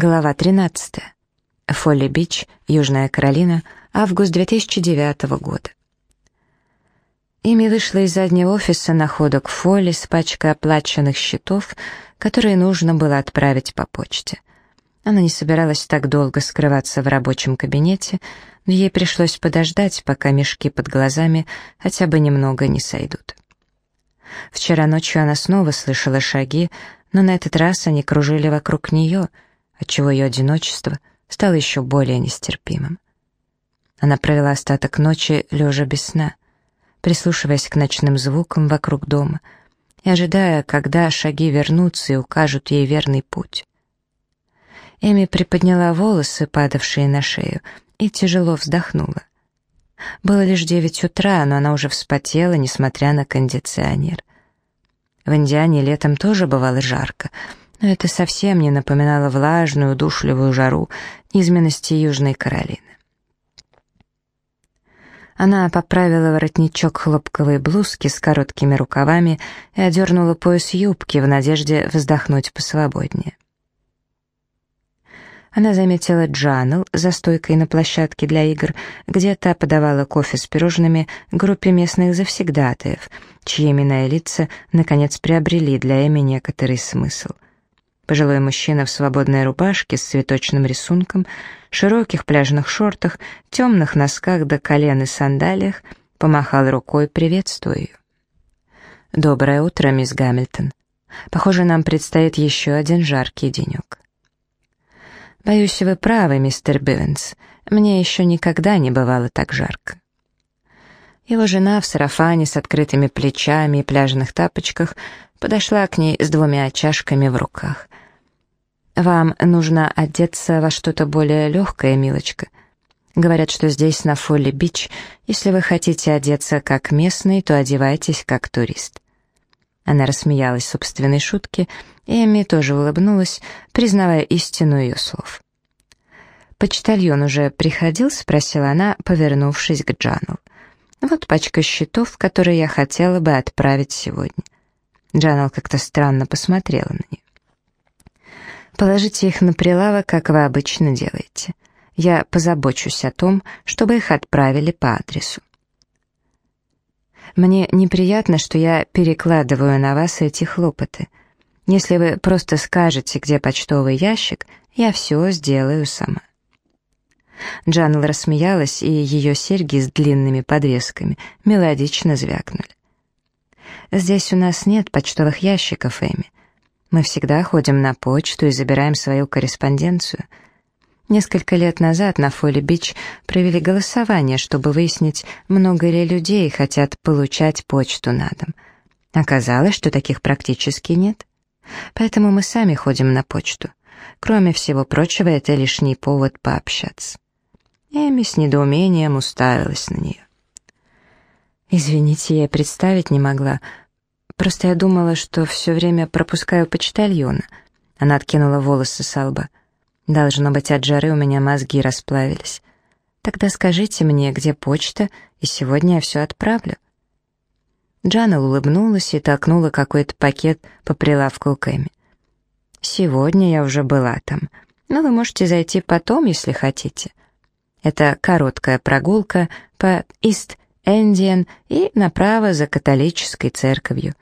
Глава 13. Фолли-Бич, Южная Каролина, август 2009 года. Ими вышла из заднего офиса на ходок Фолли с пачкой оплаченных счетов, которые нужно было отправить по почте. Она не собиралась так долго скрываться в рабочем кабинете, но ей пришлось подождать, пока мешки под глазами хотя бы немного не сойдут. Вчера ночью она снова слышала шаги, но на этот раз они кружили вокруг нее — отчего ее одиночество стало еще более нестерпимым. Она провела остаток ночи, лежа без сна, прислушиваясь к ночным звукам вокруг дома и ожидая, когда шаги вернутся и укажут ей верный путь. Эми приподняла волосы, падавшие на шею, и тяжело вздохнула. Было лишь девять утра, но она уже вспотела, несмотря на кондиционер. В Индиане летом тоже бывало жарко, но это совсем не напоминало влажную, удушливую жару низменности Южной Каролины. Она поправила воротничок хлопковой блузки с короткими рукавами и одернула пояс юбки в надежде вздохнуть посвободнее. Она заметила Джанел за стойкой на площадке для игр, где та подавала кофе с пирожными группе местных завсегдатаев, чьи имена и лица наконец приобрели для Эми некоторый смысл — Пожилой мужчина в свободной рубашке с цветочным рисунком, широких пляжных шортах, темных носках до колен и сандалиях помахал рукой, приветствуя ее. «Доброе утро, мисс Гамильтон. Похоже, нам предстоит еще один жаркий денек». «Боюсь, вы правы, мистер Бивенс. Мне еще никогда не бывало так жарко». Его жена в сарафане с открытыми плечами и пляжных тапочках подошла к ней с двумя чашками в руках. «Вам нужно одеться во что-то более легкое, милочка. Говорят, что здесь, на Фолли-Бич, если вы хотите одеться как местный, то одевайтесь как турист». Она рассмеялась собственной шутке, и Эми тоже улыбнулась, признавая истину ее слов. «Почтальон уже приходил?» — спросила она, повернувшись к Джану. «Вот пачка счетов, которые я хотела бы отправить сегодня». Джанел как-то странно посмотрела на нее. Положите их на прилавок, как вы обычно делаете. Я позабочусь о том, чтобы их отправили по адресу. Мне неприятно, что я перекладываю на вас эти хлопоты. Если вы просто скажете, где почтовый ящик, я все сделаю сама. Джанел рассмеялась, и ее серьги с длинными подвесками мелодично звякнули. «Здесь у нас нет почтовых ящиков, Эми. Мы всегда ходим на почту и забираем свою корреспонденцию. Несколько лет назад на Фолли-Бич провели голосование, чтобы выяснить, много ли людей хотят получать почту на дом. Оказалось, что таких практически нет. Поэтому мы сами ходим на почту. Кроме всего прочего, это лишний повод пообщаться. Эми с недоумением уставилась на нее. «Извините, я представить не могла. Просто я думала, что все время пропускаю почтальона. Она откинула волосы с лба. Должно быть, от жары у меня мозги расплавились. Тогда скажите мне, где почта, и сегодня я все отправлю. Джанел улыбнулась и толкнула какой-то пакет по прилавку Кэми. «Сегодня я уже была там, но вы можете зайти потом, если хотите. Это короткая прогулка по Ист-Эндиан и направо за католической церковью.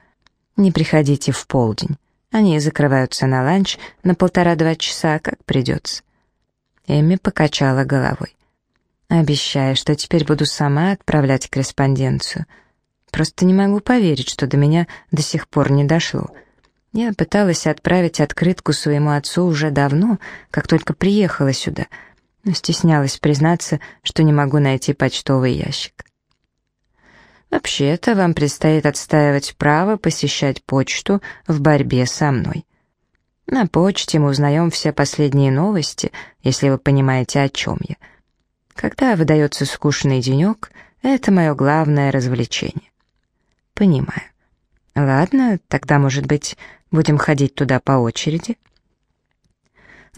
Не приходите в полдень. Они закрываются на ланч на полтора-два часа, как придется. Эми покачала головой. Обещаю, что теперь буду сама отправлять корреспонденцию. Просто не могу поверить, что до меня до сих пор не дошло. Я пыталась отправить открытку своему отцу уже давно, как только приехала сюда, но стеснялась признаться, что не могу найти почтовый ящик. Вообще-то вам предстоит отстаивать право посещать почту в борьбе со мной. На почте мы узнаем все последние новости, если вы понимаете, о чем я. Когда выдается скучный денек, это мое главное развлечение. Понимаю. Ладно, тогда, может быть, будем ходить туда по очереди?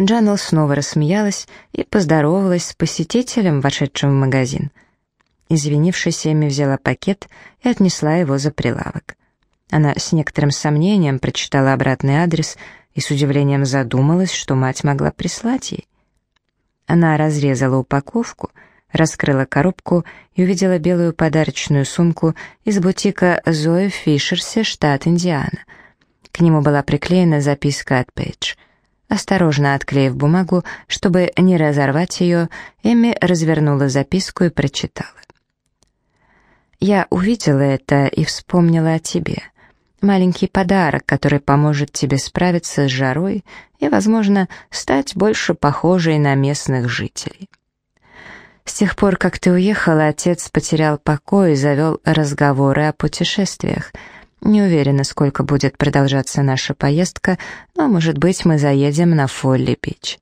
Джанел снова рассмеялась и поздоровалась с посетителем, вошедшим в магазин — Извинившись, Эми взяла пакет и отнесла его за прилавок. Она с некоторым сомнением прочитала обратный адрес и с удивлением задумалась, что мать могла прислать ей. Она разрезала упаковку, раскрыла коробку и увидела белую подарочную сумку из бутика Зои Фишерсе, штат Индиана. К нему была приклеена записка от Пейдж. Осторожно отклеив бумагу, чтобы не разорвать ее, Эми развернула записку и прочитала. «Я увидела это и вспомнила о тебе. Маленький подарок, который поможет тебе справиться с жарой и, возможно, стать больше похожей на местных жителей. С тех пор, как ты уехала, отец потерял покой и завел разговоры о путешествиях. Не уверена, сколько будет продолжаться наша поездка, но, может быть, мы заедем на Фолли-Бич.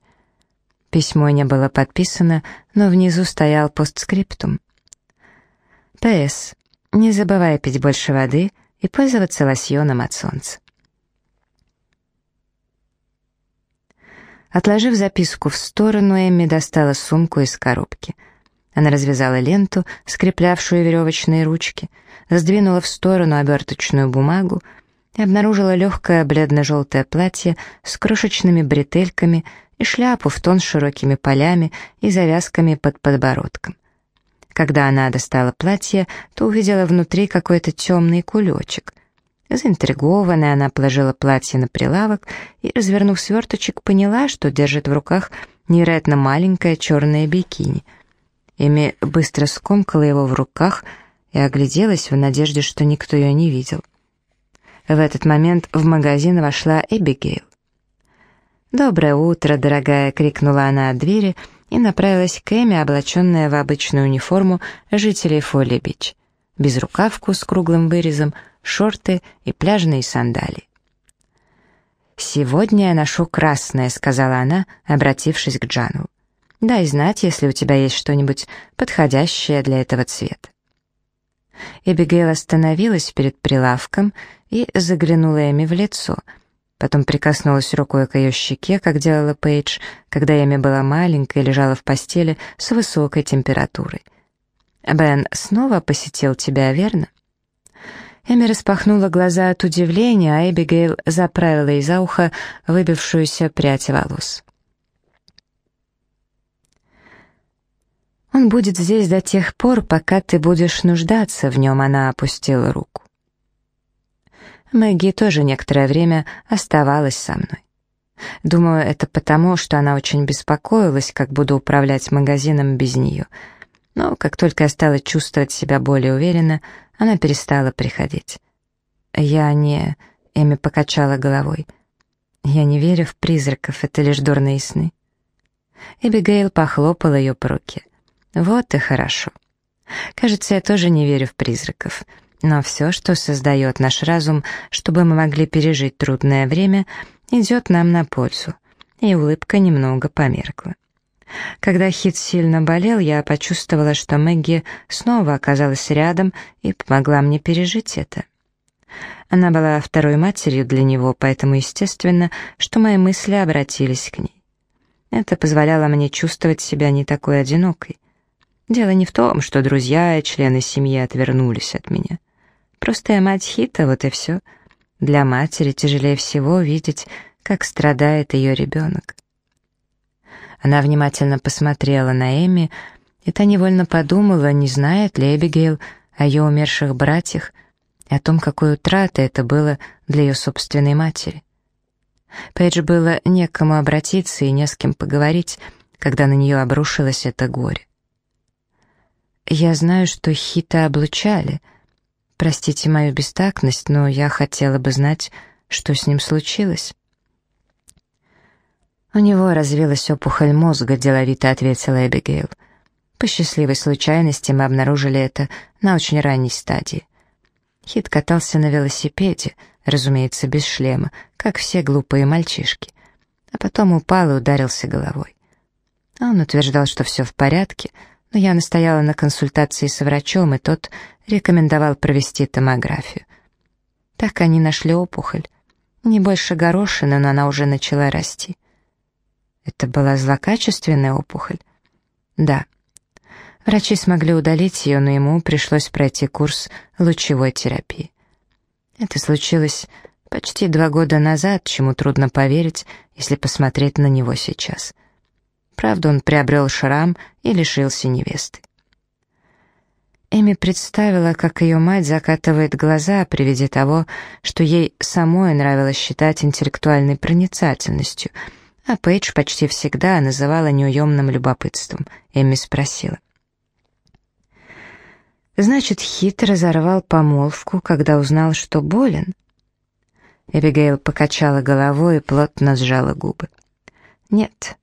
Письмо не было подписано, но внизу стоял постскриптум. П.С. Не забывай пить больше воды — и пользоваться лосьоном от солнца. Отложив записку в сторону, Эмми достала сумку из коробки. Она развязала ленту, скреплявшую веревочные ручки, сдвинула в сторону оберточную бумагу и обнаружила легкое бледно-желтое платье с крошечными бретельками и шляпу в тон с широкими полями и завязками под подбородком. Когда она достала платье, то увидела внутри какой-то темный кулечек. Заинтригованная, она положила платье на прилавок и, развернув сверточек, поняла, что держит в руках невероятно маленькое черное бикини. Эми быстро скомкала его в руках и огляделась в надежде, что никто ее не видел. В этот момент в магазин вошла Эбигейл. «Доброе утро, дорогая!» — крикнула она от двери — и направилась к Эми, облаченная в обычную униформу жителей Фолли-Бич. Безрукавку с круглым вырезом, шорты и пляжные сандалии. «Сегодня я ношу красное», — сказала она, обратившись к Джану. «Дай знать, если у тебя есть что-нибудь подходящее для этого цвета». Эбигейл остановилась перед прилавком и заглянула Эми в лицо — Потом прикоснулась рукой к ее щеке, как делала Пейдж, когда Эми была маленькой и лежала в постели с высокой температурой. «Бен снова посетил тебя, верно?» Эми распахнула глаза от удивления, а Эбигейл заправила ей за ухо выбившуюся прядь волос. «Он будет здесь до тех пор, пока ты будешь нуждаться в нем», — она опустила руку. Мэгги тоже некоторое время оставалась со мной. Думаю, это потому, что она очень беспокоилась, как буду управлять магазином без нее. Но как только я стала чувствовать себя более уверенно, она перестала приходить. Я не... Эми покачала головой. Я не верю в призраков, это лишь дурные сны. Эбигейл похлопала ее по руке. Вот и хорошо. Кажется, я тоже не верю в призраков. Но все, что создает наш разум, чтобы мы могли пережить трудное время, идет нам на пользу. И улыбка немного померкла. Когда Хит сильно болел, я почувствовала, что Мэгги снова оказалась рядом и помогла мне пережить это. Она была второй матерью для него, поэтому естественно, что мои мысли обратились к ней. Это позволяло мне чувствовать себя не такой одинокой. Дело не в том, что друзья и члены семьи отвернулись от меня. Просто я мать Хита, вот и все. Для матери тяжелее всего видеть, как страдает ее ребенок. Она внимательно посмотрела на Эми, и та невольно подумала, не знает ли Эбигейл о ее умерших братьях и о том, какой утратой это было для ее собственной матери. Пейдж было некому обратиться и не с кем поговорить, когда на нее обрушилось это горе. «Я знаю, что Хита облучали», Простите мою бестактность, но я хотела бы знать, что с ним случилось. У него развилась опухоль мозга, деловито ответила Эбигейл. По счастливой случайности мы обнаружили это на очень ранней стадии. Хит катался на велосипеде, разумеется, без шлема, как все глупые мальчишки, а потом упал и ударился головой. Он утверждал, что все в порядке, но я настояла на консультации с врачом, и тот рекомендовал провести томографию. Так они нашли опухоль. Не больше горошины, но она уже начала расти. Это была злокачественная опухоль? Да. Врачи смогли удалить ее, но ему пришлось пройти курс лучевой терапии. Это случилось Почти два года назад, чему трудно поверить, если посмотреть на него сейчас. Правда, он приобрел шрам и лишился невесты. Эми представила, как ее мать закатывает глаза при виде того, что ей самой нравилось считать интеллектуальной проницательностью, а Пейдж почти всегда называла неуемным любопытством. Эми спросила. «Значит, Хит разорвал помолвку, когда узнал, что болен?» Эбигейл покачала головой и плотно сжала губы. «Нет,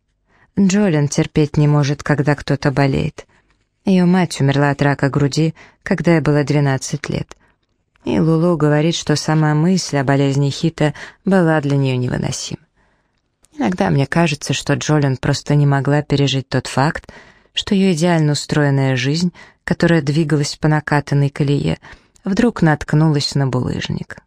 Джолин терпеть не может, когда кто-то болеет. Ее мать умерла от рака груди, когда ей было 12 лет. И Лулу говорит, что сама мысль о болезни Хита была для нее невыносима. Иногда мне кажется, что Джолин просто не могла пережить тот факт, что ее идеально устроенная жизнь, которая двигалась по накатанной колее, вдруг наткнулась на булыжник.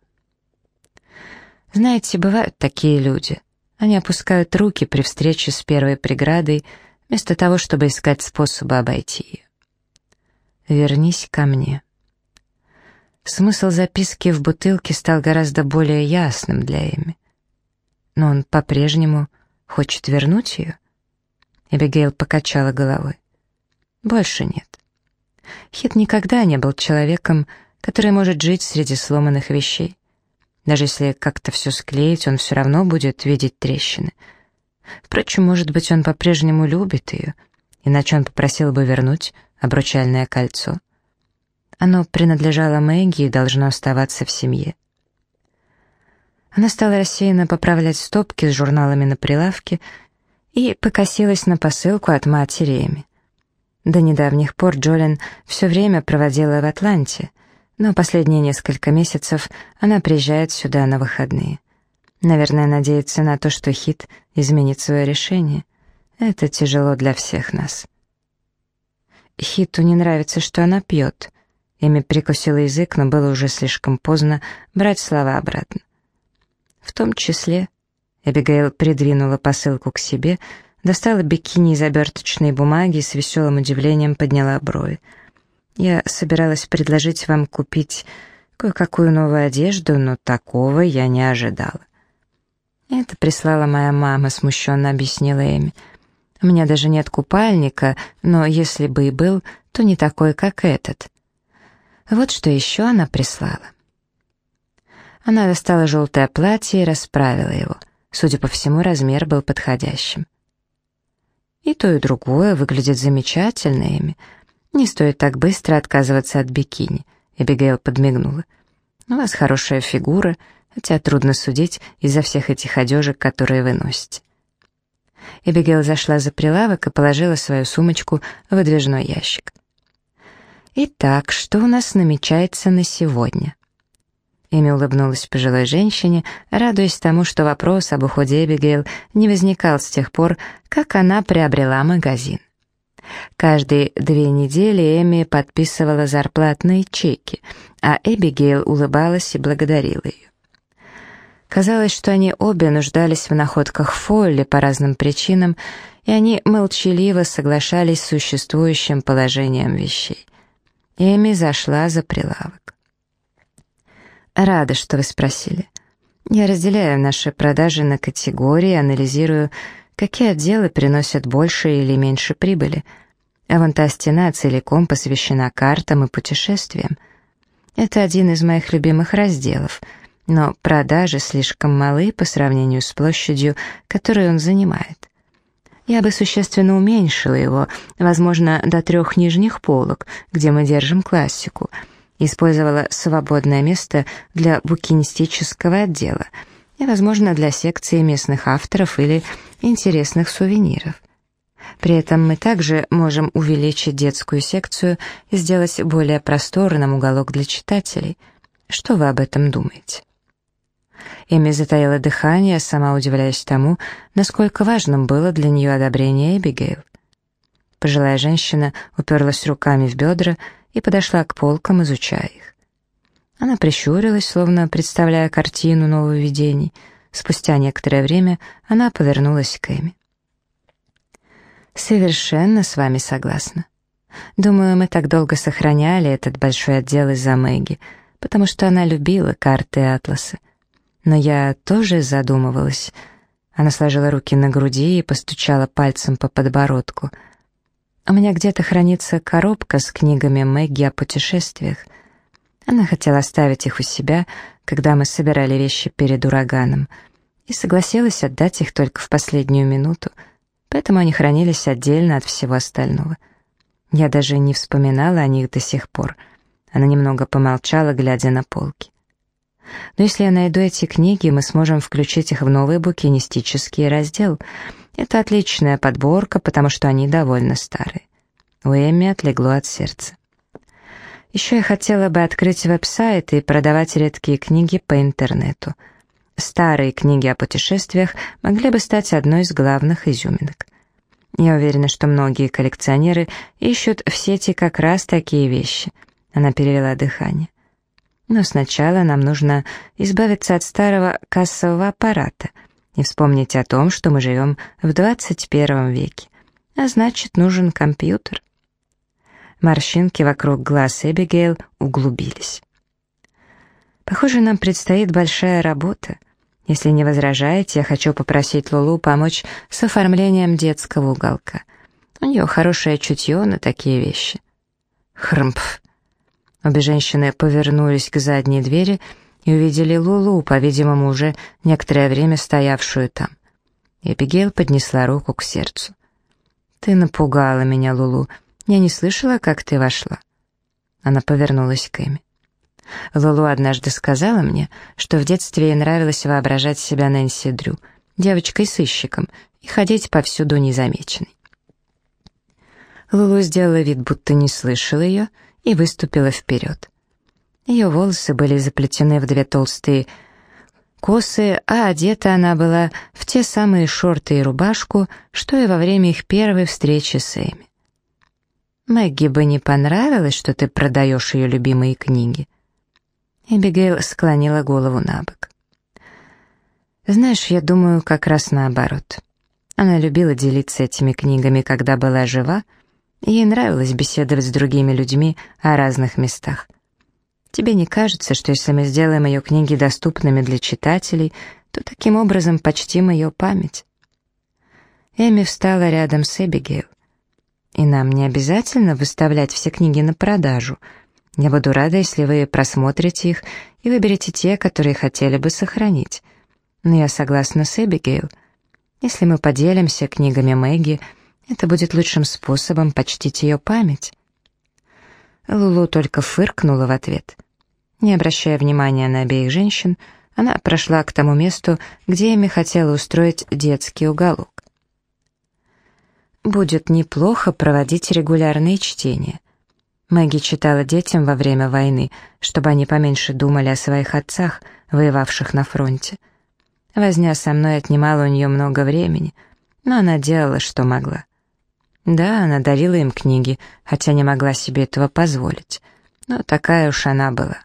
Знаете, бывают такие люди. Они опускают руки при встрече с первой преградой, вместо того, чтобы искать способы обойти ее. «Вернись ко мне». Смысл записки в бутылке стал гораздо более ясным для Эми. Но он по-прежнему хочет вернуть ее? Эбигейл покачала головой. Больше нет. Хит никогда не был человеком, который может жить среди сломанных вещей. Даже если как-то все склеить, он все равно будет видеть трещины. Впрочем, может быть, он по-прежнему любит ее, иначе он попросил бы вернуть обручальное кольцо. Оно принадлежало Мэгги и должно оставаться в семье. Она стала рассеянно поправлять стопки с журналами на прилавке и покосилась на посылку от матери Эми. До недавних пор Джолин все время проводила в Атланте, но последние несколько месяцев она приезжает сюда на выходные. Наверное, надеется на то, что Хит изменит свое решение. Это тяжело для всех нас. Хиту не нравится, что она пьет. Эми прикусила язык, но было уже слишком поздно брать слова обратно. В том числе Эбигейл придвинула посылку к себе, достала бикини из оберточной бумаги и с веселым удивлением подняла брови. «Я собиралась предложить вам купить кое-какую новую одежду, но такого я не ожидала». «Это прислала моя мама», — смущенно объяснила Эми. У меня даже нет купальника, но если бы и был, то не такой, как этот. Вот что еще она прислала. Она достала желтое платье и расправила его. Судя по всему, размер был подходящим. И то, и другое выглядит замечательно ими. Не стоит так быстро отказываться от бикини. Эбигейл подмигнула. У вас хорошая фигура, хотя трудно судить из-за всех этих одежек, которые вы носите. Эбигейл зашла за прилавок и положила свою сумочку в выдвижной ящик. «Итак, что у нас намечается на сегодня?» Эми улыбнулась пожилой женщине, радуясь тому, что вопрос об уходе Эбигейл не возникал с тех пор, как она приобрела магазин. Каждые две недели Эми подписывала зарплатные чеки, а Эбигейл улыбалась и благодарила ее. Казалось, что они обе нуждались в находках Фолли по разным причинам, и они молчаливо соглашались с существующим положением вещей. Эми зашла за прилавок. «Рада, что вы спросили. Я разделяю наши продажи на категории, анализирую, какие отделы приносят больше или меньше прибыли. А вон та стена целиком посвящена картам и путешествиям. Это один из моих любимых разделов — но продажи слишком малы по сравнению с площадью, которую он занимает. Я бы существенно уменьшила его, возможно, до трех нижних полок, где мы держим классику, использовала свободное место для букинистического отдела и, возможно, для секции местных авторов или интересных сувениров. При этом мы также можем увеличить детскую секцию и сделать более просторным уголок для читателей. Что вы об этом думаете? Эми затаила дыхание, сама удивляясь тому, насколько важным было для нее одобрение Эбигейл. Пожилая женщина уперлась руками в бедра и подошла к полкам, изучая их. Она прищурилась, словно представляя картину нововведений. Спустя некоторое время она повернулась к Эми. «Совершенно с вами согласна. Думаю, мы так долго сохраняли этот большой отдел из-за Мэгги, потому что она любила карты и атласы. Но я тоже задумывалась. Она сложила руки на груди и постучала пальцем по подбородку. У меня где-то хранится коробка с книгами Мэгги о путешествиях. Она хотела оставить их у себя, когда мы собирали вещи перед ураганом, и согласилась отдать их только в последнюю минуту, поэтому они хранились отдельно от всего остального. Я даже не вспоминала о них до сих пор. Она немного помолчала, глядя на полки. Но если я найду эти книги, мы сможем включить их в новый букинистический раздел. Это отличная подборка, потому что они довольно старые. У Эмми отлегло от сердца. Еще я хотела бы открыть веб-сайт и продавать редкие книги по интернету. Старые книги о путешествиях могли бы стать одной из главных изюминок. Я уверена, что многие коллекционеры ищут в сети как раз такие вещи. Она перевела дыхание. Но сначала нам нужно избавиться от старого кассового аппарата и вспомнить о том, что мы живем в 21 веке, а значит, нужен компьютер. Морщинки вокруг глаз Эбигейл углубились. «Похоже, нам предстоит большая работа. Если не возражаете, я хочу попросить Лулу помочь с оформлением детского уголка. У нее хорошее чутье на такие вещи». Хрмпф. Обе женщины повернулись к задней двери и увидели Лулу, по-видимому, уже некоторое время стоявшую там. Эбигейл поднесла руку к сердцу. «Ты напугала меня, Лулу. Я не слышала, как ты вошла». Она повернулась к Эми. Лулу однажды сказала мне, что в детстве ей нравилось воображать себя Нэнси Дрю, девочкой-сыщиком, и ходить повсюду незамеченной. Лулу сделала вид, будто не слышала ее, и выступила вперед. Ее волосы были заплетены в две толстые косы, а одета она была в те самые шорты и рубашку, что и во время их первой встречи с Эми. Мэгги бы не понравилось, что ты продаешь ее любимые книги. Эбигейл склонила голову на бок. Знаешь, я думаю, как раз наоборот. Она любила делиться этими книгами, когда была жива, ей нравилось беседовать с другими людьми о разных местах. Тебе не кажется, что если мы сделаем ее книги доступными для читателей, то таким образом почтим ее память? Эми встала рядом с Эбигейл. И нам не обязательно выставлять все книги на продажу. Я буду рада, если вы просмотрите их и выберете те, которые хотели бы сохранить. Но я согласна с Эбигейл. Если мы поделимся книгами Мэгги, это будет лучшим способом почтить ее память. Лулу только фыркнула в ответ. Не обращая внимания на обеих женщин, она прошла к тому месту, где Эми хотела устроить детский уголок. Будет неплохо проводить регулярные чтения. Мэгги читала детям во время войны, чтобы они поменьше думали о своих отцах, воевавших на фронте. Возня со мной отнимала у нее много времени, но она делала, что могла. Да, она дарила им книги, хотя не могла себе этого позволить, но такая уж она была.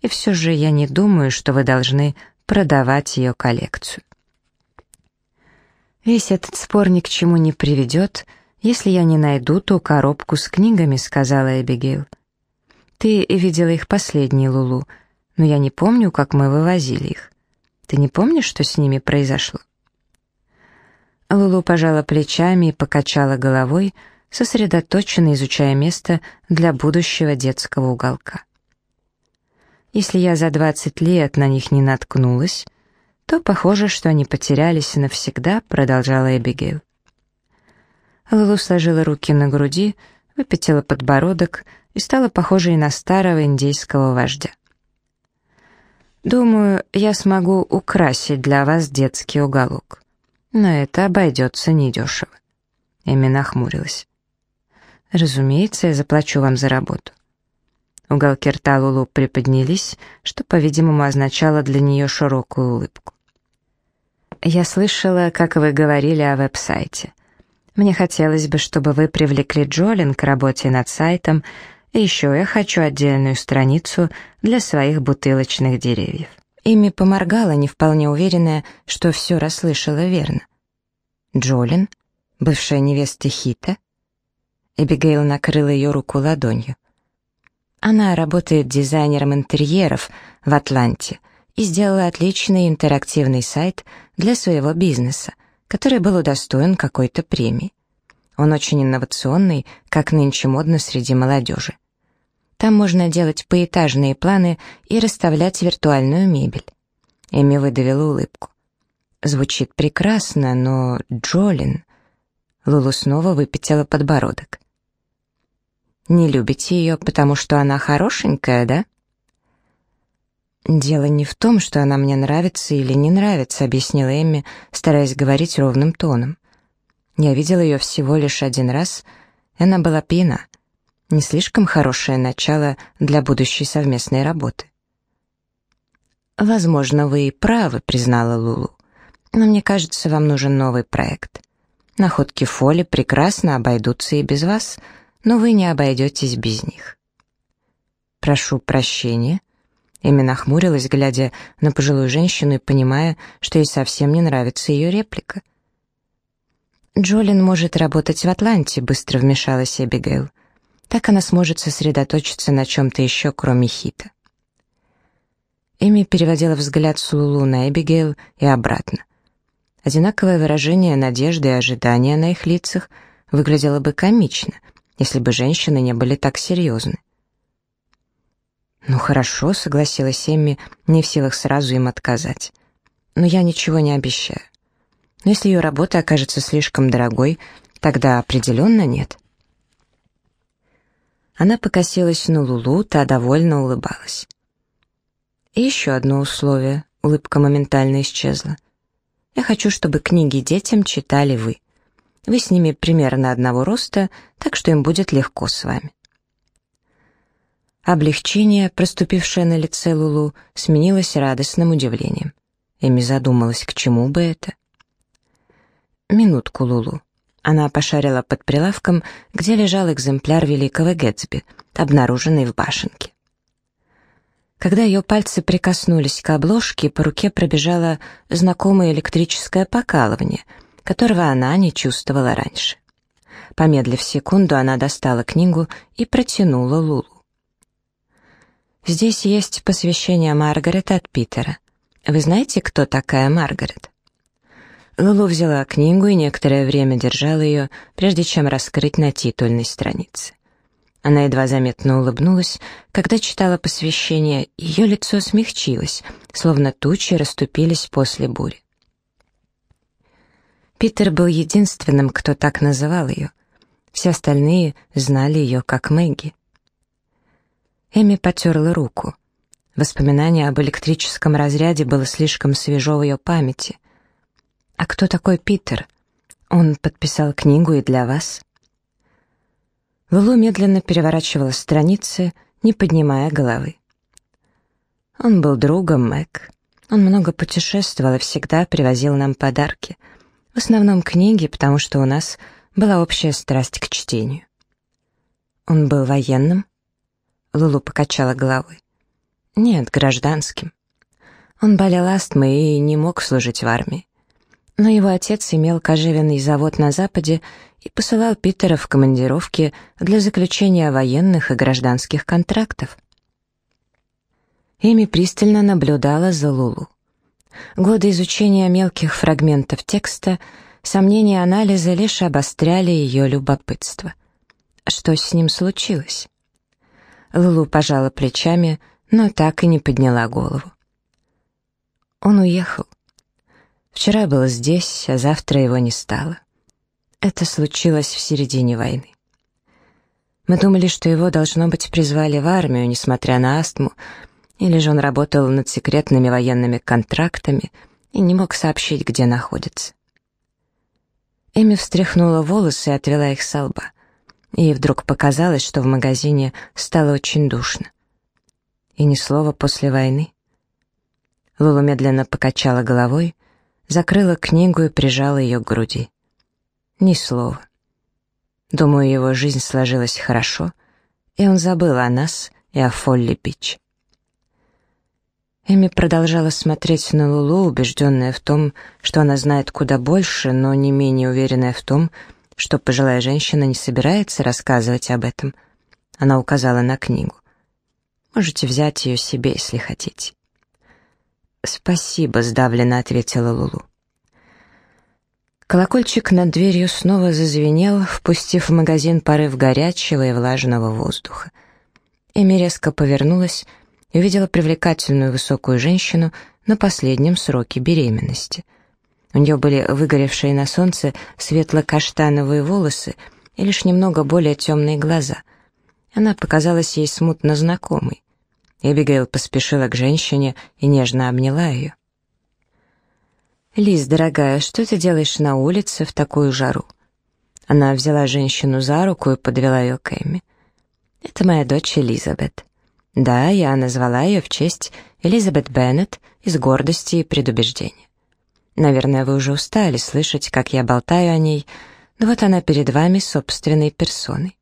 И все же я не думаю, что вы должны продавать ее коллекцию. «Весь этот спор ни к чему не приведет, если я не найду ту коробку с книгами», — сказала Эбигейл. «Ты видела их последние, Лулу, но я не помню, как мы вывозили их. Ты не помнишь, что с ними произошло?» Лулу пожала плечами и покачала головой, сосредоточенно изучая место для будущего детского уголка. «Если я за двадцать лет на них не наткнулась, то похоже, что они потерялись навсегда», — продолжала Эбигейл. Лулу сложила руки на груди, выпятила подбородок и стала похожей на старого индейского вождя. «Думаю, я смогу украсить для вас детский уголок, но это обойдется недешево». Эми нахмурилась. «Разумеется, я заплачу вам за работу». Уголки рта Лулу приподнялись, что, по-видимому, означало для нее широкую улыбку. Я слышала, как вы говорили о веб-сайте. Мне хотелось бы, чтобы вы привлекли Джолин к работе над сайтом, и еще я хочу отдельную страницу для своих бутылочных деревьев». Ими поморгала, не вполне уверенная, что все расслышала верно. «Джолин? Бывшая невеста Хита?» Эбигейл накрыла ее руку ладонью. «Она работает дизайнером интерьеров в Атланте и сделала отличный интерактивный сайт для своего бизнеса, который был удостоен какой-то премии. Он очень инновационный, как нынче модно среди молодежи. Там можно делать поэтажные планы и расставлять виртуальную мебель. Эми выдавила улыбку. Звучит прекрасно, но Джолин... Лулу снова выпятила подбородок. «Не любите ее, потому что она хорошенькая, да?» «Дело не в том, что она мне нравится или не нравится», — объяснила Эмми, стараясь говорить ровным тоном. «Я видела ее всего лишь один раз, и она была пьяна. Не слишком хорошее начало для будущей совместной работы». «Возможно, вы и правы», — признала Лулу. «Но мне кажется, вам нужен новый проект. Находки Фоли прекрасно обойдутся и без вас, но вы не обойдетесь без них». «Прошу прощения», Эми нахмурилась, глядя на пожилую женщину и понимая, что ей совсем не нравится ее реплика. «Джолин может работать в Атланте», — быстро вмешалась Эбигейл. «Так она сможет сосредоточиться на чем-то еще, кроме хита». Эми переводила взгляд с Лулу на Эбигейл и обратно. Одинаковое выражение надежды и ожидания на их лицах выглядело бы комично, если бы женщины не были так серьезны. «Ну хорошо», — согласилась Эмми, не в силах сразу им отказать. «Но я ничего не обещаю. Но если ее работа окажется слишком дорогой, тогда определенно нет». Она покосилась на Лулу, та довольно улыбалась. «И еще одно условие», — улыбка моментально исчезла. «Я хочу, чтобы книги детям читали вы. Вы с ними примерно одного роста, так что им будет легко с вами». Облегчение, проступившее на лице Лулу, сменилось радостным удивлением. Эми задумалась, к чему бы это. «Минутку, Лулу». Она пошарила под прилавком, где лежал экземпляр великого Гэтсби, обнаруженный в башенке. Когда ее пальцы прикоснулись к обложке, по руке пробежало знакомое электрическое покалывание, которого она не чувствовала раньше. Помедлив секунду, она достала книгу и протянула Лулу. Здесь есть посвящение Маргарет от Питера. Вы знаете, кто такая Маргарет?» Лулу взяла книгу и некоторое время держала ее, прежде чем раскрыть на титульной странице. Она едва заметно улыбнулась, когда читала посвящение, ее лицо смягчилось, словно тучи расступились после бури. Питер был единственным, кто так называл ее. Все остальные знали ее как Мэгги. Эми потерла руку. Воспоминание об электрическом разряде было слишком свежо в ее памяти. «А кто такой Питер? Он подписал книгу и для вас?» Лулу медленно переворачивала страницы, не поднимая головы. Он был другом Мэг. Он много путешествовал и всегда привозил нам подарки. В основном книги, потому что у нас была общая страсть к чтению. Он был военным? Лулу покачала головой. «Нет, гражданским. Он болел астмой и не мог служить в армии. Но его отец имел кожевенный завод на Западе и посылал Питера в командировки для заключения военных и гражданских контрактов. Эми пристально наблюдала за Лулу. Годы изучения мелких фрагментов текста, сомнения анализа лишь обостряли ее любопытство. Что с ним случилось? Лулу пожала плечами, но так и не подняла голову. Он уехал. Вчера был здесь, а завтра его не стало. Это случилось в середине войны. Мы думали, что его, должно быть, призвали в армию, несмотря на астму, или же он работал над секретными военными контрактами и не мог сообщить, где находится. Эми встряхнула волосы и отвела их с лба. Ей вдруг показалось, что в магазине стало очень душно. И ни слова после войны. Лула медленно покачала головой, закрыла книгу и прижала ее к груди. Ни слова. Думаю, его жизнь сложилась хорошо, и он забыл о нас и о Фолли Бич. Эми продолжала смотреть на Лулу, убежденная в том, что она знает куда больше, но не менее уверенная в том, что пожилая женщина не собирается рассказывать об этом. Она указала на книгу. Можете взять ее себе, если хотите. «Спасибо», — сдавленно ответила Лулу. Колокольчик над дверью снова зазвенел, впустив в магазин порыв горячего и влажного воздуха. Эми резко повернулась и увидела привлекательную высокую женщину на последнем сроке беременности. У нее были выгоревшие на солнце светло-каштановые волосы и лишь немного более темные глаза. Она показалась ей смутно знакомой. Эбигейл поспешила к женщине и нежно обняла ее. «Лиз, дорогая, что ты делаешь на улице в такую жару?» Она взяла женщину за руку и подвела ее к Эмми. «Это моя дочь Элизабет. Да, я назвала ее в честь Элизабет Беннет из гордости и предубеждения. Наверное, вы уже устали слышать, как я болтаю о ней, но вот она перед вами собственной персоной.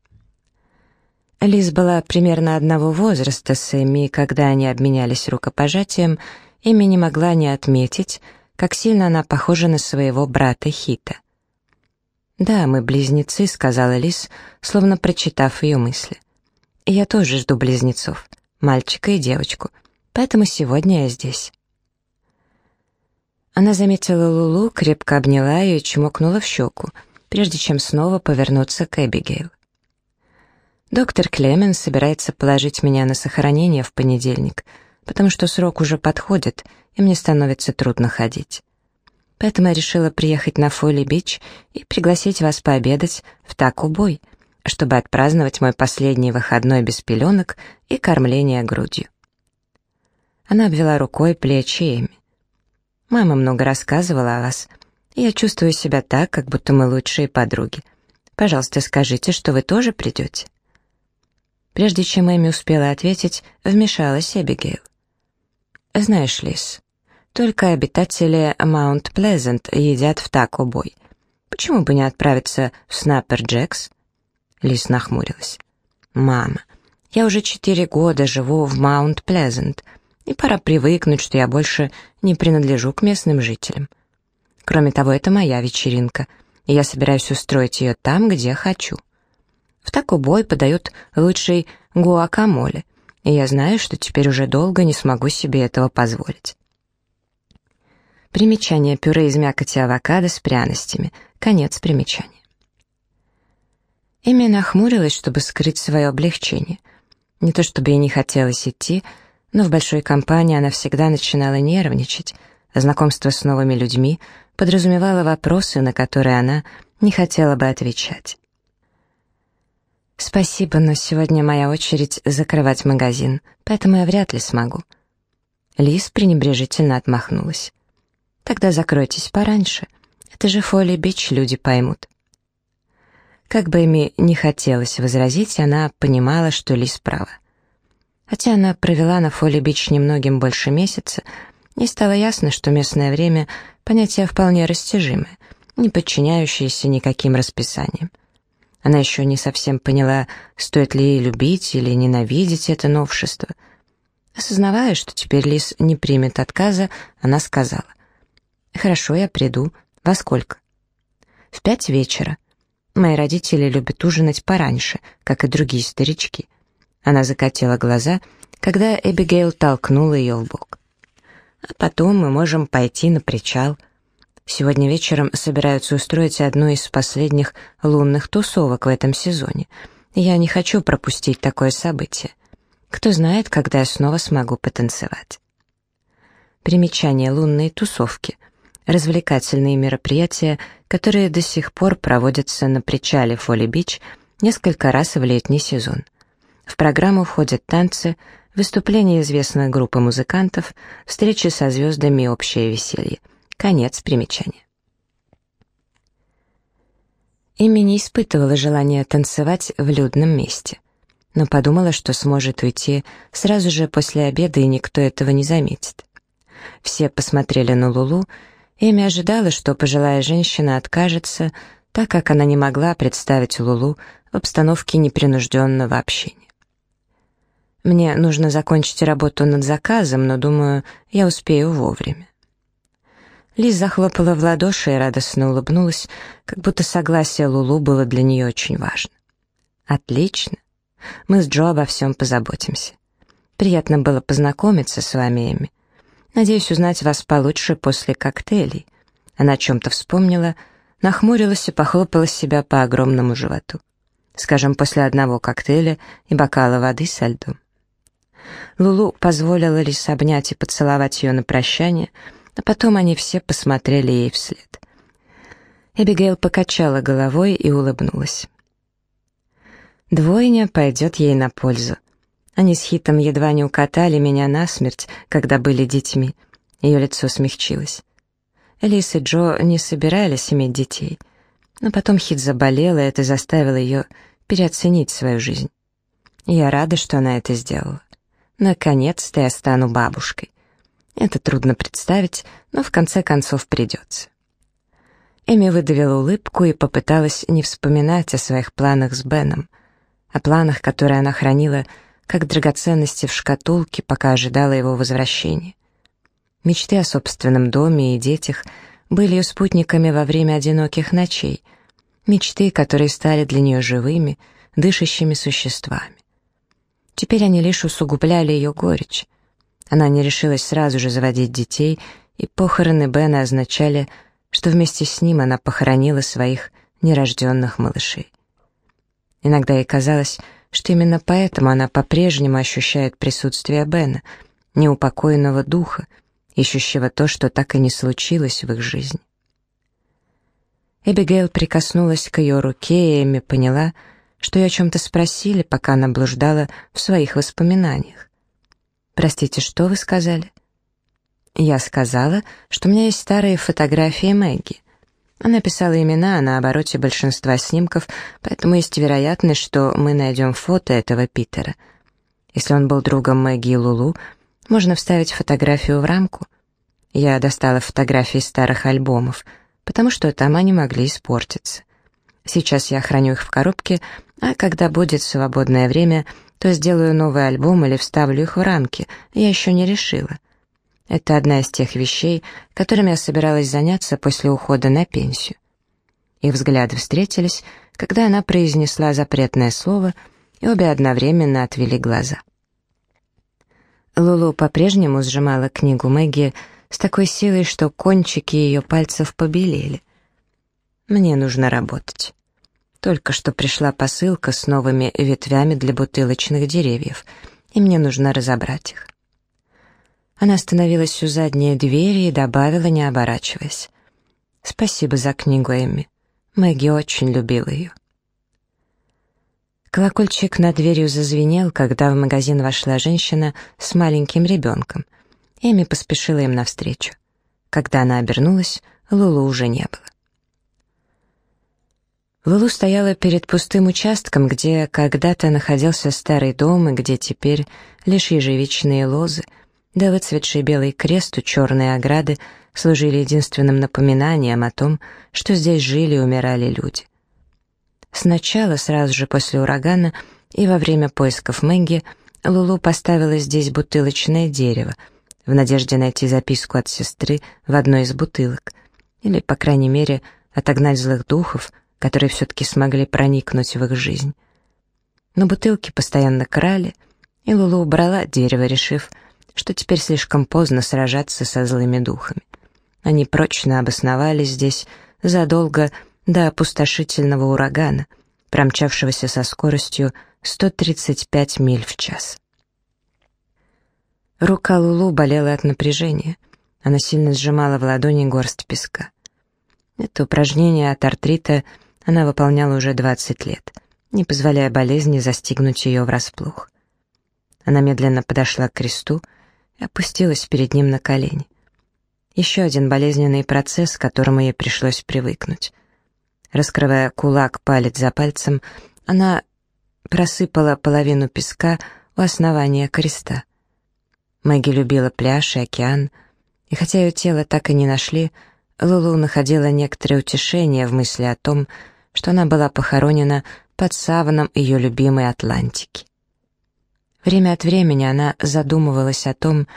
Лиз была примерно одного возраста с Эми, когда они обменялись рукопожатием, Эми не могла не отметить, как сильно она похожа на своего брата Хита. «Да, мы близнецы», — сказала Лиз, словно прочитав ее мысли. «И я тоже жду близнецов, мальчика и девочку, поэтому сегодня я здесь». Она заметила Лулу, крепко обняла ее и чмокнула в щеку, прежде чем снова повернуться к Эбигейл. Доктор Клемен собирается положить меня на сохранение в понедельник, потому что срок уже подходит, и мне становится трудно ходить. Поэтому я решила приехать на Фолли-Бич и пригласить вас пообедать в Таку-Бой, чтобы отпраздновать мой последний выходной без пеленок и кормления грудью. Она обвела рукой плечи Эми. «Мама много рассказывала о вас, я чувствую себя так, как будто мы лучшие подруги. Пожалуйста, скажите, что вы тоже придете». Прежде чем Эми успела ответить, вмешалась Эбигейл. «Знаешь, Лис, только обитатели Маунт Плезент едят в тако-бой. Почему бы не отправиться в Снаппер Джекс?» Лис нахмурилась. «Мама, я уже четыре года живу в Маунт Плезент, и пора привыкнуть, что я больше не принадлежу к местным жителям. Кроме того, это моя вечеринка, и я собираюсь устроить ее там, где хочу». В такой подают лучший гуакамоле, и я знаю, что теперь уже долго не смогу себе этого позволить. Примечание пюре из мякоти авокадо с пряностями. Конец примечания. Эми нахмурилась, чтобы скрыть свое облегчение. Не то чтобы ей не хотелось идти, но в большой компании она всегда начинала нервничать, знакомство с новыми людьми подразумевало вопросы, на которые она не хотела бы отвечать. «Спасибо, но сегодня моя очередь закрывать магазин, поэтому я вряд ли смогу». Лис пренебрежительно отмахнулась. «Тогда закройтесь пораньше. Это же Фолли Бич, люди поймут». Как бы ими не хотелось возразить, она понимала, что Лис права. Хотя она провела на Фолли Бич немногим больше месяца, ей стало ясно, что местное время — понятие вполне растяжимое, не подчиняющееся никаким расписаниям. Она еще не совсем поняла, стоит ли ей любить или ненавидеть это новшество. Осознавая, что теперь Лис не примет отказа, она сказала. «Хорошо, я приду. Во сколько?» «В пять вечера. Мои родители любят ужинать пораньше, как и другие старички». Она закатила глаза, когда Эбигейл толкнула ее в бок. «А потом мы можем пойти на причал». Сегодня вечером собираются устроить одну из последних лунных тусовок в этом сезоне. Я не хочу пропустить такое событие. Кто знает, когда я снова смогу потанцевать. Примечание лунные тусовки. Развлекательные мероприятия, которые до сих пор проводятся на причале Фолли-Бич несколько раз в летний сезон. В программу входят танцы, выступления известных групп и музыкантов, встречи со звездами и общее веселье — Конец примечания. Эми не испытывала желания танцевать в людном месте, но подумала, что сможет уйти сразу же после обеда, и никто этого не заметит. Все посмотрели на Лулу, Эми ожидала, что пожилая женщина откажется, так как она не могла представить Лулу в обстановке непринужденного общения. «Мне нужно закончить работу над заказом, но, думаю, я успею вовремя». Лиз захлопала в ладоши и радостно улыбнулась, как будто согласие Лулу было для нее очень важно. «Отлично. Мы с Джо обо всем позаботимся. Приятно было познакомиться с вами, Эми. Надеюсь узнать вас получше после коктейлей». Она о чем-то вспомнила, нахмурилась и похлопала себя по огромному животу. Скажем, после одного коктейля и бокала воды со льдом. Лулу позволила Лис обнять и поцеловать ее на прощание, а потом они все посмотрели ей вслед. Эбигейл покачала головой и улыбнулась. Двойня пойдет ей на пользу. Они с Хитом едва не укатали меня насмерть, когда были детьми. Ее лицо смягчилось. Элис и Джо не собирались иметь детей. Но потом Хит заболела, и это заставило ее переоценить свою жизнь. я рада, что она это сделала. Наконец-то я стану бабушкой. Это трудно представить, но в конце концов придется. Эми выдавила улыбку и попыталась не вспоминать о своих планах с Беном — о планах, которые она хранила как драгоценности в шкатулке, пока ожидала его возвращения. Мечты о собственном доме и детях были ее спутниками во время одиноких ночей, мечты, которые стали для нее живыми, дышащими существами. Теперь они лишь усугубляли ее горечь. Она не решилась сразу же заводить детей, и похороны Бена означали, что вместе с ним она похоронила своих нерожденных малышей. Иногда ей казалось, что именно поэтому она по-прежнему ощущает присутствие Бена, неупокоенного духа, ищущего то, что так и не случилось в их жизни. Эбигейл прикоснулась к ее руке, и Эми поняла, что ее о чем-то спросили, пока она блуждала в своих воспоминаниях. «Простите, что вы сказали?» «Я сказала, что у меня есть старые фотографии Мэгги. Она писала имена на обороте большинства снимков, поэтому есть вероятность, что мы найдем фото этого Питера. Если он был другом Мэгги и Лулу, можно вставить фотографию в рамку. Я достала фотографии старых альбомов, потому что там они могли испортиться. Сейчас я храню их в коробке, а когда будет свободное время, то сделаю новый альбом или вставлю их в рамки, я еще не решила. Это одна из тех вещей, которыми я собиралась заняться после ухода на пенсию. Их взгляды встретились, когда она произнесла запретное слово, и обе одновременно отвели глаза. Лулу по-прежнему сжимала книгу Мэгги с такой силой, что кончики ее пальцев побелели. «Мне нужно работать». Только что пришла посылка с новыми ветвями для бутылочных деревьев, и мне нужно разобрать их. Она остановилась у задней двери и добавила, не оборачиваясь. «Спасибо за книгу, Эмми. Мэгги очень любила ее». Колокольчик над дверью зазвенел, когда в магазин вошла женщина с маленьким ребенком. Эми поспешила им навстречу. Когда она обернулась, Лулу уже не было. Лулу стояла перед пустым участком, где когда-то находился старый дом и где теперь лишь ежевичные лозы — да выцветший белый крест у черной ограды служили единственным напоминанием о том, что здесь жили и умирали люди. Сначала, сразу же после урагана и во время поисков Мэнги, Лулу поставила здесь бутылочное дерево, в надежде найти записку от сестры в одной из бутылок, или, по крайней мере, отогнать злых духов, которые все-таки смогли проникнуть в их жизнь. Но бутылки постоянно крали, и Лулу убрала дерево, решив — что теперь слишком поздно сражаться со злыми духами. Они прочно обосновались здесь задолго до опустошительного урагана, промчавшегося со скоростью 135 миль в час. Рука Лулу болела от напряжения. Она сильно сжимала в ладони горсть песка. Это упражнение от артрита она выполняла уже 20 лет, не позволяя болезни застигнуть ее врасплох. Она медленно подошла к кресту, и опустилась перед ним на колени. Еще один болезненный процесс, к которому ей пришлось привыкнуть. Раскрывая кулак палец за пальцем, она просыпала половину песка у основания креста. Мэгги любила пляж и океан, и хотя ее тело так и не нашли, Лулу находила некоторое утешение в мысли о том, что она была похоронена под саваном ее любимой Атлантики. Время от времени она задумывалась о том,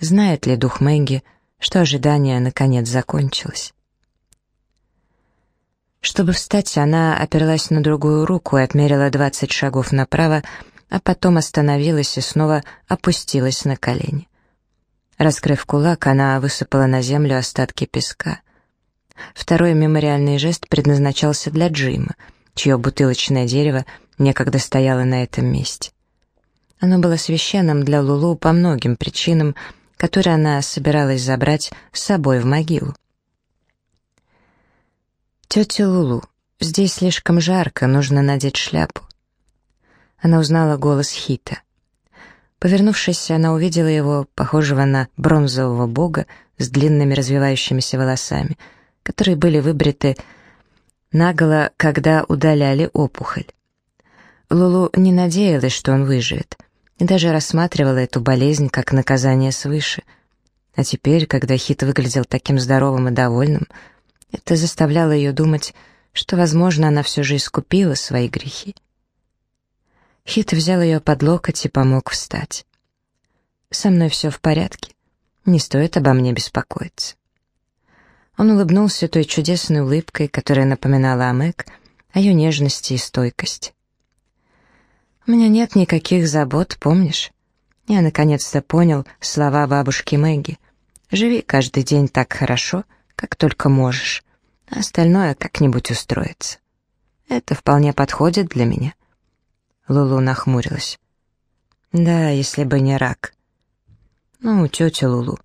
знает ли дух Мэгги, что ожидание наконец закончилось. Чтобы встать, она оперлась на другую руку и отмерила двадцать шагов направо, а потом остановилась и снова опустилась на колени. Раскрыв кулак, она высыпала на землю остатки песка. Второй мемориальный жест предназначался для Джима, чье бутылочное дерево некогда стояло на этом месте. Оно было священным для Лулу по многим причинам, которые она собиралась забрать с собой в могилу. «Тетя Лулу, здесь слишком жарко, нужно надеть шляпу». Она узнала голос Хита. Повернувшись, она увидела его, похожего на бронзового бога с длинными развивающимися волосами, которые были выбриты наголо, когда удаляли опухоль. Лулу не надеялась, что он выживет, и даже рассматривала эту болезнь как наказание свыше. А теперь, когда Хит выглядел таким здоровым и довольным, это заставляло ее думать, что, возможно, она все же искупила свои грехи. Хит взял ее под локоть и помог встать. «Со мной все в порядке. Не стоит обо мне беспокоиться». Он улыбнулся той чудесной улыбкой, которая напоминала о Мэг, о ее нежности и стойкости. «У меня нет никаких забот, помнишь?» Я наконец-то понял слова бабушки Мэгги. «Живи каждый день так хорошо, как только можешь, а остальное как-нибудь устроится. Это вполне подходит для меня». Лулу нахмурилась. «Да, если бы не рак». «Ну, тетя Лулу,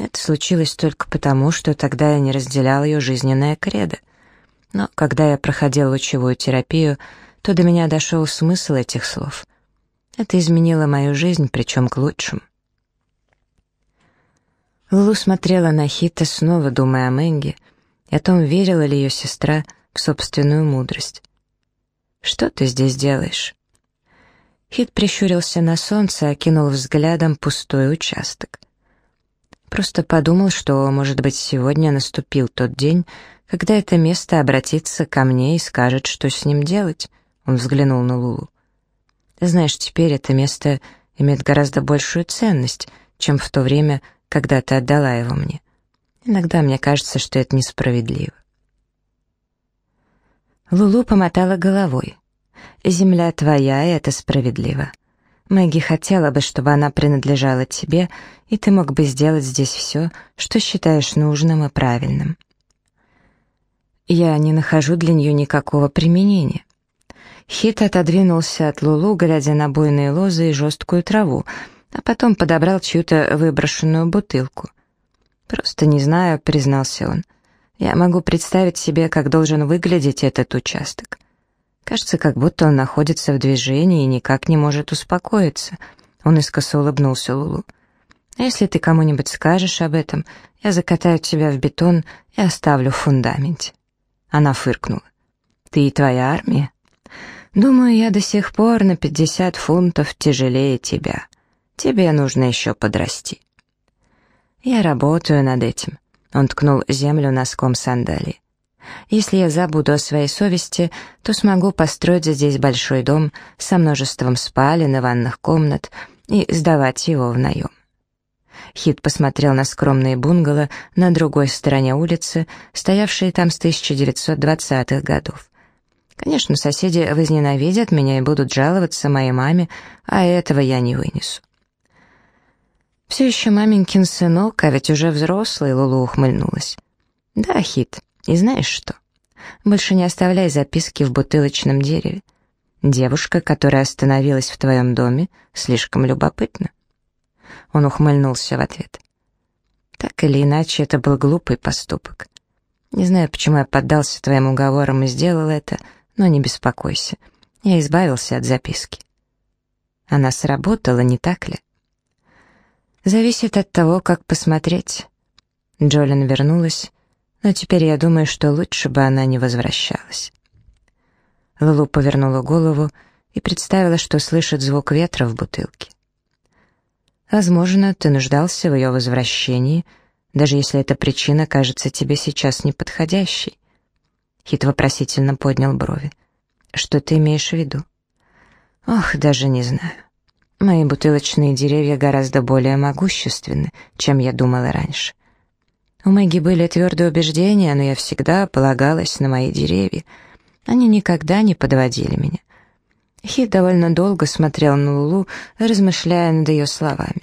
это случилось только потому, что тогда я не разделял ее жизненное кредо. Но когда я проходил лучевую терапию, то до меня дошел смысл этих слов. Это изменило мою жизнь, причем к лучшему. Лулу смотрела на Хита, снова думая о Мэнге, и о том, верила ли ее сестра в собственную мудрость. «Что ты здесь делаешь?» Хит прищурился на солнце, окинул взглядом пустой участок. Просто подумал, что, может быть, сегодня наступил тот день, когда это место обратится ко мне и скажет, что с ним делать. Он взглянул на Лулу. Знаешь, теперь это место имеет гораздо большую ценность, чем в то время, когда ты отдала его мне. Иногда мне кажется, что это несправедливо. Лулу помотала головой. Земля твоя, и это справедливо. Мэгги хотела бы, чтобы она принадлежала тебе, и ты мог бы сделать здесь все, что считаешь нужным и правильным. Я не нахожу для нее никакого применения. Хит отодвинулся от Лулу, глядя на буйные лозы и жесткую траву, а потом подобрал чью-то выброшенную бутылку. «Просто не знаю», — признался он. «Я могу представить себе, как должен выглядеть этот участок. Кажется, как будто он находится в движении и никак не может успокоиться. Он искоса улыбнулся Лулу. «А если ты кому-нибудь скажешь об этом, я закатаю тебя в бетон и оставлю в фундаменте». Она фыркнула. «Ты и твоя армия?» «Думаю, я до сих пор на пятьдесят фунтов тяжелее тебя. Тебе нужно еще подрасти». «Я работаю над этим», — он ткнул землю носком сандалии. Если я забуду о своей совести, то смогу построить здесь большой дом со множеством спален и ванных комнат и сдавать его в наем. Хит посмотрел на скромные бунгало на другой стороне улицы, стоявшие там с 1920-х годов. Конечно, соседи возненавидят меня и будут жаловаться моей маме, а этого я не вынесу. «Все еще маменькин сынок, а ведь уже взрослый», — Лулу ухмыльнулась. «Да, Хит, и знаешь что? Больше не оставляй записки в бутылочном дереве. Девушка, которая остановилась в твоем доме, слишком любопытна. Он ухмыльнулся в ответ. Так или иначе, это был глупый поступок. Не знаю, почему я поддался твоим уговорам и сделал это, но не беспокойся. Я избавился от записки. Она сработала, не так ли? Зависит от того, как посмотреть. Джолин вернулась, но теперь я думаю, что лучше бы она не возвращалась. Лулу повернула голову и представила, что слышит звук ветра в бутылке. Возможно, ты нуждался в ее возвращении, даже если эта причина кажется тебе сейчас неподходящей. Хит вопросительно поднял брови. Что ты имеешь в виду? Ох, даже не знаю. Мои бутылочные деревья гораздо более могущественны, чем я думала раньше. У Мэгги были твердые убеждения, но я всегда полагалась на мои деревья. Они никогда не подводили меня. Хит довольно долго смотрел на Лулу, размышляя над ее словами.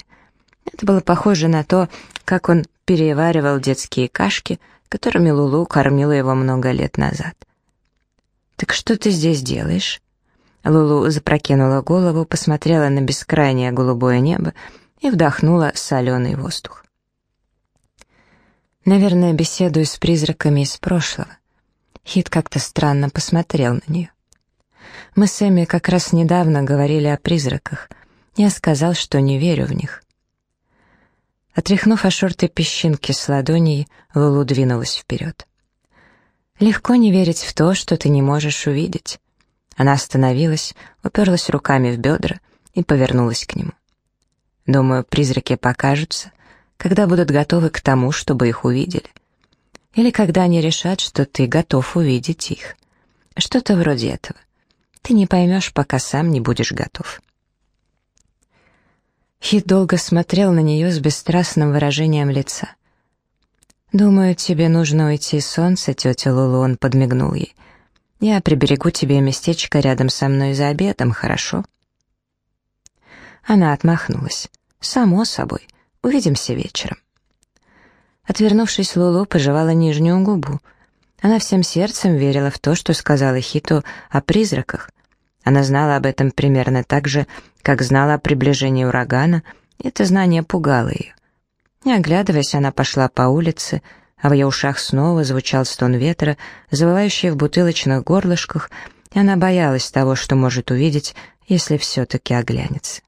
Это было похоже на то, как он переваривал детские кашки, которыми Лулу кормила его много лет назад. «Так что ты здесь делаешь?» Лулу запрокинула голову, посмотрела на бескрайнее голубое небо и вдохнула соленый воздух. Наверное, беседую с призраками из прошлого. Хит как-то странно посмотрел на нее. Мы с Эми как раз недавно говорили о призраках. Я сказал, что не верю в них. Отряхнув о шорты песчинки с ладоней, Лулу двинулась вперед. «Легко не верить в то, что ты не можешь увидеть». Она остановилась, уперлась руками в бедра и повернулась к нему. «Думаю, призраки покажутся, когда будут готовы к тому, чтобы их увидели. Или когда они решат, что ты готов увидеть их. Что-то вроде этого. Ты не поймешь, пока сам не будешь готов». Хит долго смотрел на нее с бесстрастным выражением лица. «Думаю, тебе нужно уйти с солнца, тетя Лулу», — он подмигнул ей. «Я приберегу тебе местечко рядом со мной за обедом, хорошо?» Она отмахнулась. «Само собой. Увидимся вечером». Отвернувшись, Лулу пожевала нижнюю губу. Она всем сердцем верила в то, что сказала Хиту о призраках. Она знала об этом примерно так же, как знала о приближении урагана, и это знание пугало ее. Не оглядываясь, она пошла по улице, а в ее ушах снова звучал стон ветра, завывающий в бутылочных горлышках, и она боялась того, что может увидеть, если все-таки оглянется.